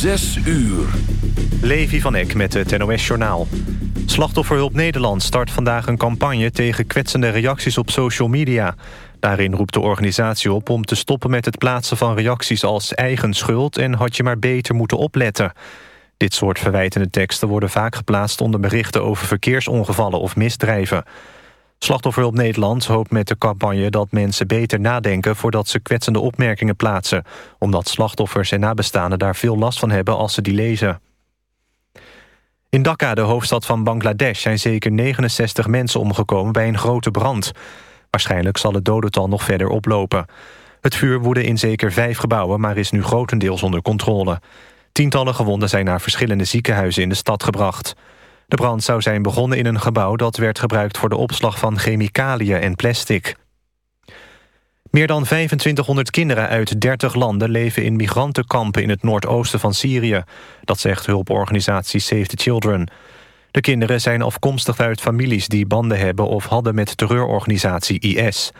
Zes uur. Levi van Eck met het NOS-journaal. Slachtofferhulp Nederland start vandaag een campagne... tegen kwetsende reacties op social media. Daarin roept de organisatie op om te stoppen met het plaatsen van reacties... als eigen schuld en had je maar beter moeten opletten. Dit soort verwijtende teksten worden vaak geplaatst... onder berichten over verkeersongevallen of misdrijven. Slachtofferhulp Nederland hoopt met de campagne dat mensen beter nadenken... voordat ze kwetsende opmerkingen plaatsen. Omdat slachtoffers en nabestaanden daar veel last van hebben als ze die lezen. In Dhaka, de hoofdstad van Bangladesh, zijn zeker 69 mensen omgekomen bij een grote brand. Waarschijnlijk zal het dodental nog verder oplopen. Het vuur woedde in zeker vijf gebouwen, maar is nu grotendeels onder controle. Tientallen gewonden zijn naar verschillende ziekenhuizen in de stad gebracht. De brand zou zijn begonnen in een gebouw dat werd gebruikt voor de opslag van chemicaliën en plastic. Meer dan 2500 kinderen uit 30 landen leven in migrantenkampen in het noordoosten van Syrië. Dat zegt hulporganisatie Save the Children. De kinderen zijn afkomstig uit families die banden hebben of hadden met terreurorganisatie IS.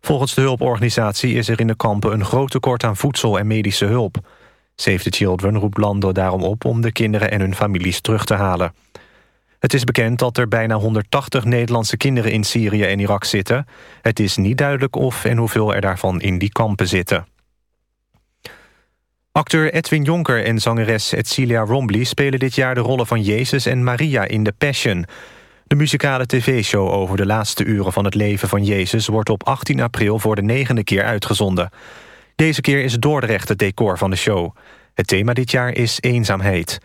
Volgens de hulporganisatie is er in de kampen een groot tekort aan voedsel en medische hulp. Save the Children roept landen daarom op om de kinderen en hun families terug te halen. Het is bekend dat er bijna 180 Nederlandse kinderen in Syrië en Irak zitten. Het is niet duidelijk of en hoeveel er daarvan in die kampen zitten. Acteur Edwin Jonker en zangeres Edcilia Rombly... spelen dit jaar de rollen van Jezus en Maria in The Passion. De muzikale tv-show over de laatste uren van het leven van Jezus... wordt op 18 april voor de negende keer uitgezonden. Deze keer is Dordrecht het decor van de show. Het thema dit jaar is eenzaamheid.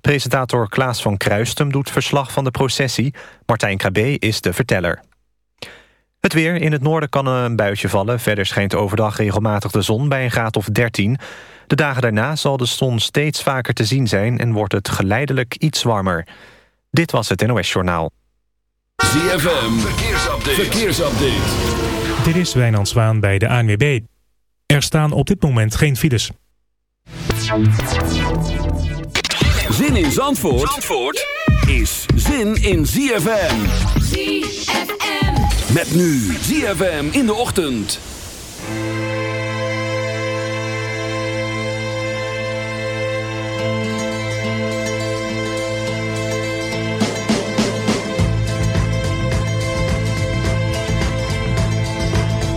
Presentator Klaas van Kruistum doet verslag van de processie. Martijn Krabbe is de verteller. Het weer. In het noorden kan een buitje vallen. Verder schijnt overdag regelmatig de zon bij een graad of 13. De dagen daarna zal de zon steeds vaker te zien zijn... en wordt het geleidelijk iets warmer. Dit was het NOS Journaal. ZFM. Verkeersupdate. Verkeersupdate. Dit is Wijnand Zwaan bij de ANWB. Er staan op dit moment geen files. Zin in Zandvoort, Zandvoort is zin in ZFM. ZFM. Met nu ZFM in de ochtend.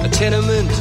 A tenement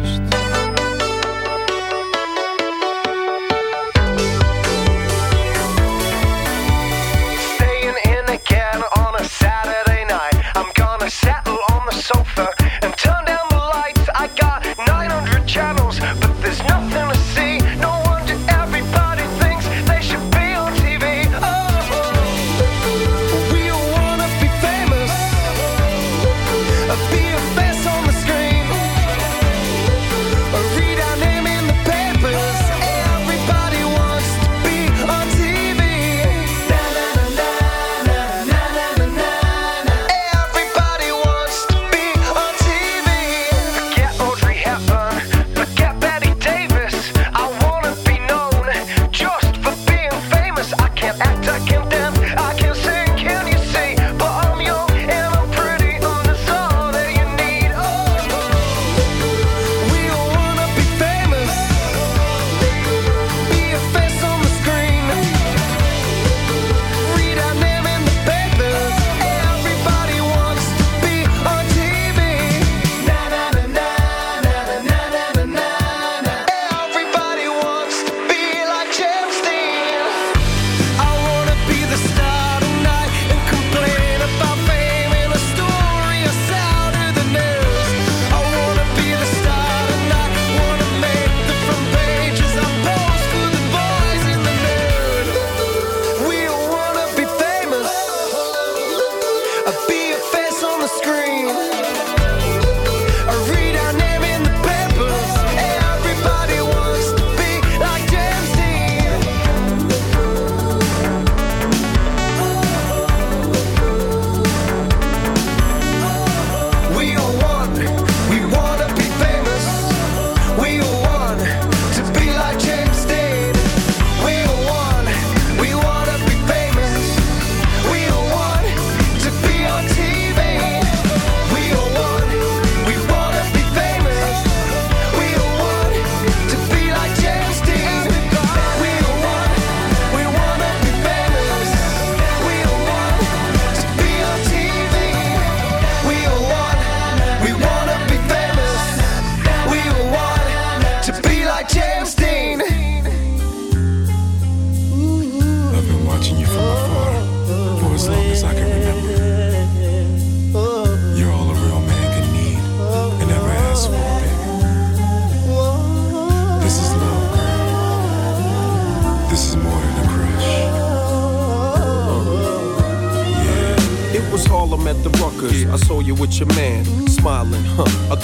on the saddle, on the sofa.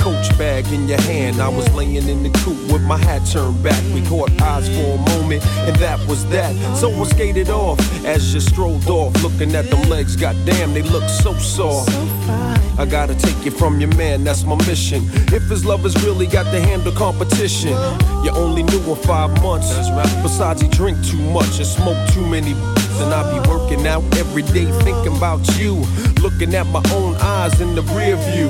Coach bag in your hand. I was laying in the coop with my hat turned back. We caught eyes for a moment, and that was that. So I skated off as you strolled off, looking at them legs. Goddamn, they look so soft. I gotta take you from your man, that's my mission. If his love lovers really got to handle competition, you only knew him five months. Besides, he drink too much and smoke too many. And I be working out every day thinking about you. Looking at my own eyes in the rear view.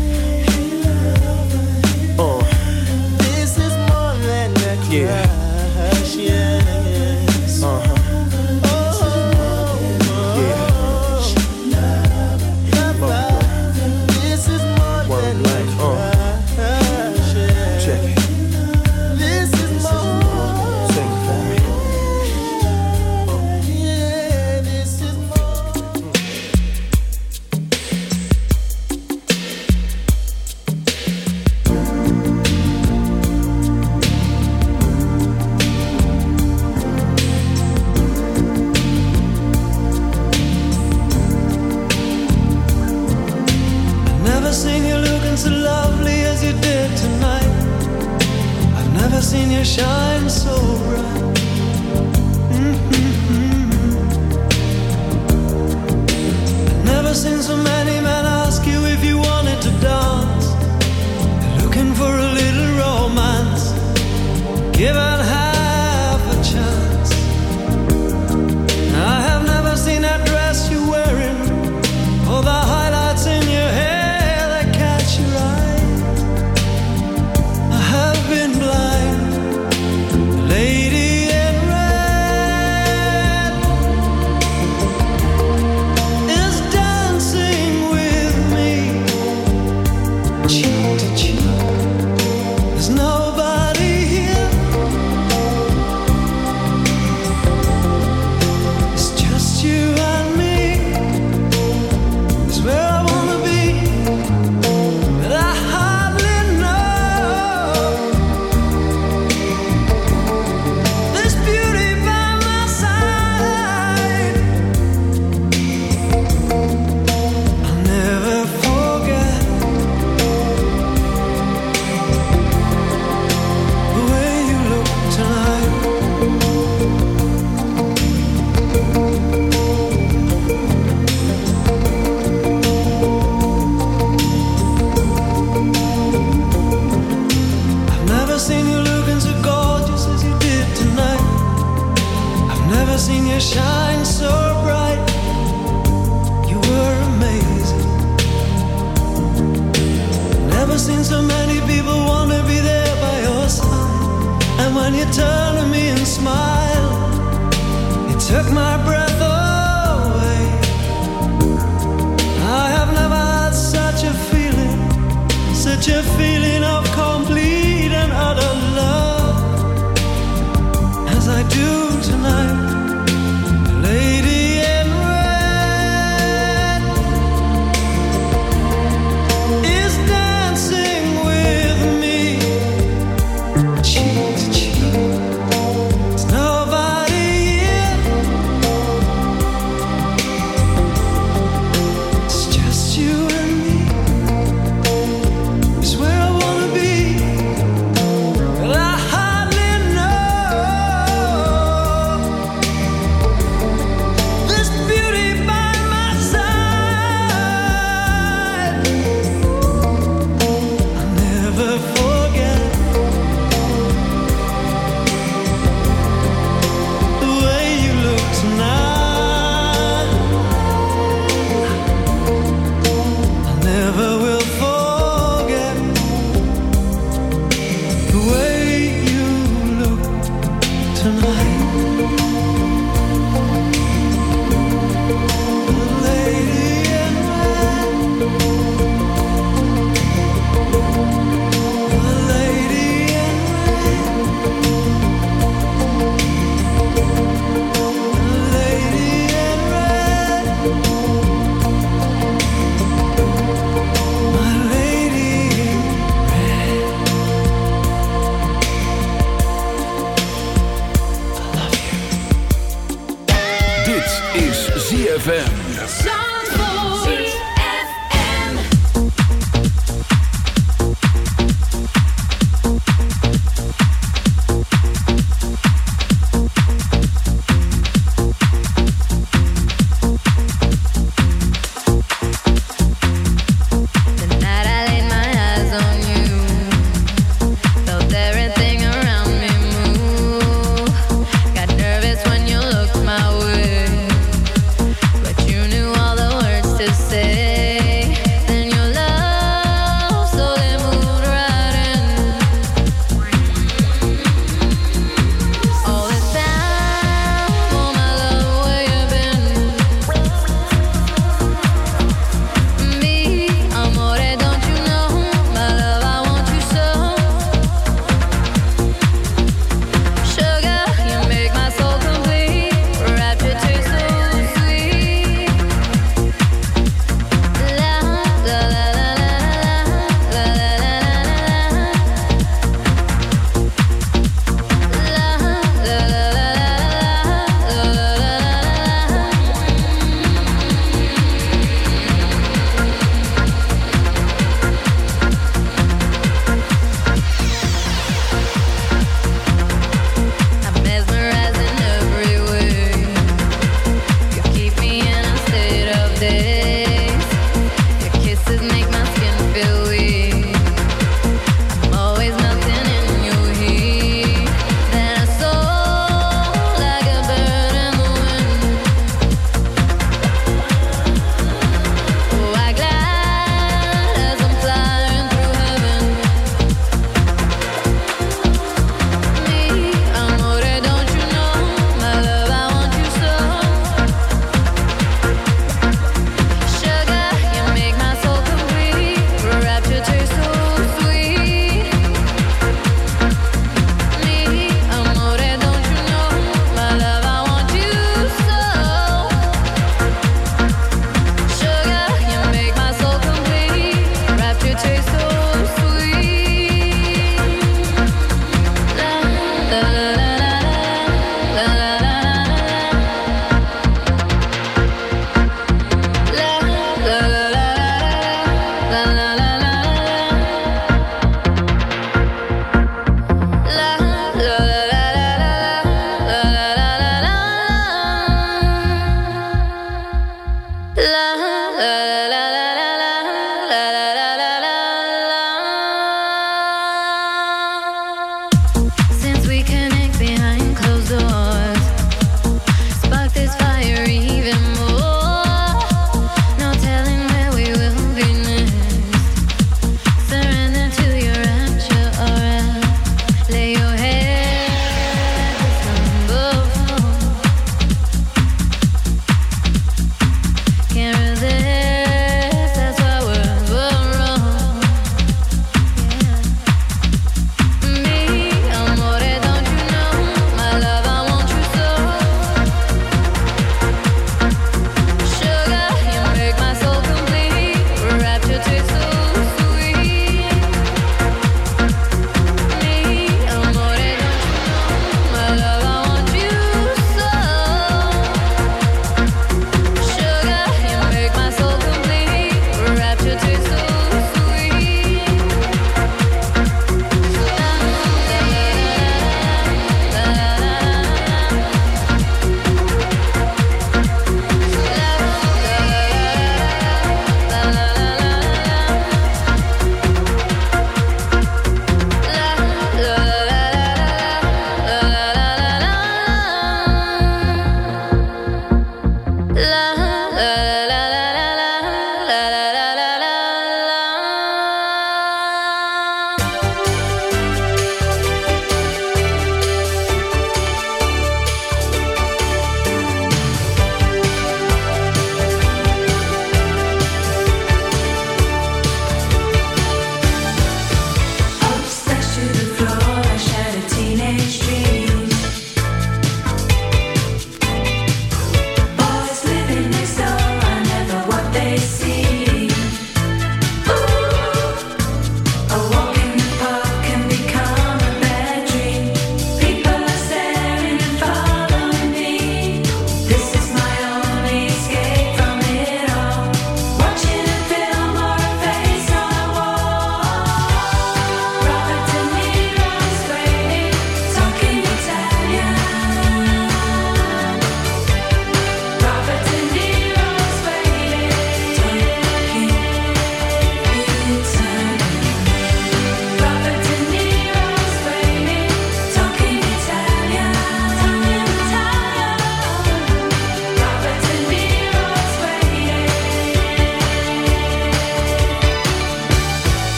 Yeah. Never seen you looking so lovely as you did tonight. I've never seen you shine so bright. Mhm. I've never seen so many men ask you if you wanted to dance. Looking for a little romance. Given half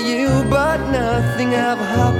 You, but nothing ever happens.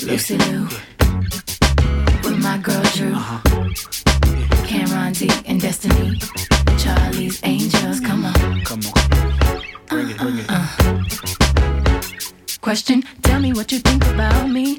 Lucy Lou with my girl Drew, uh-huh. Cameron D and Destiny, Charlie's Angels. Come on, come on, bring it, bring it. Uh-uh. Question: Tell me what you think about me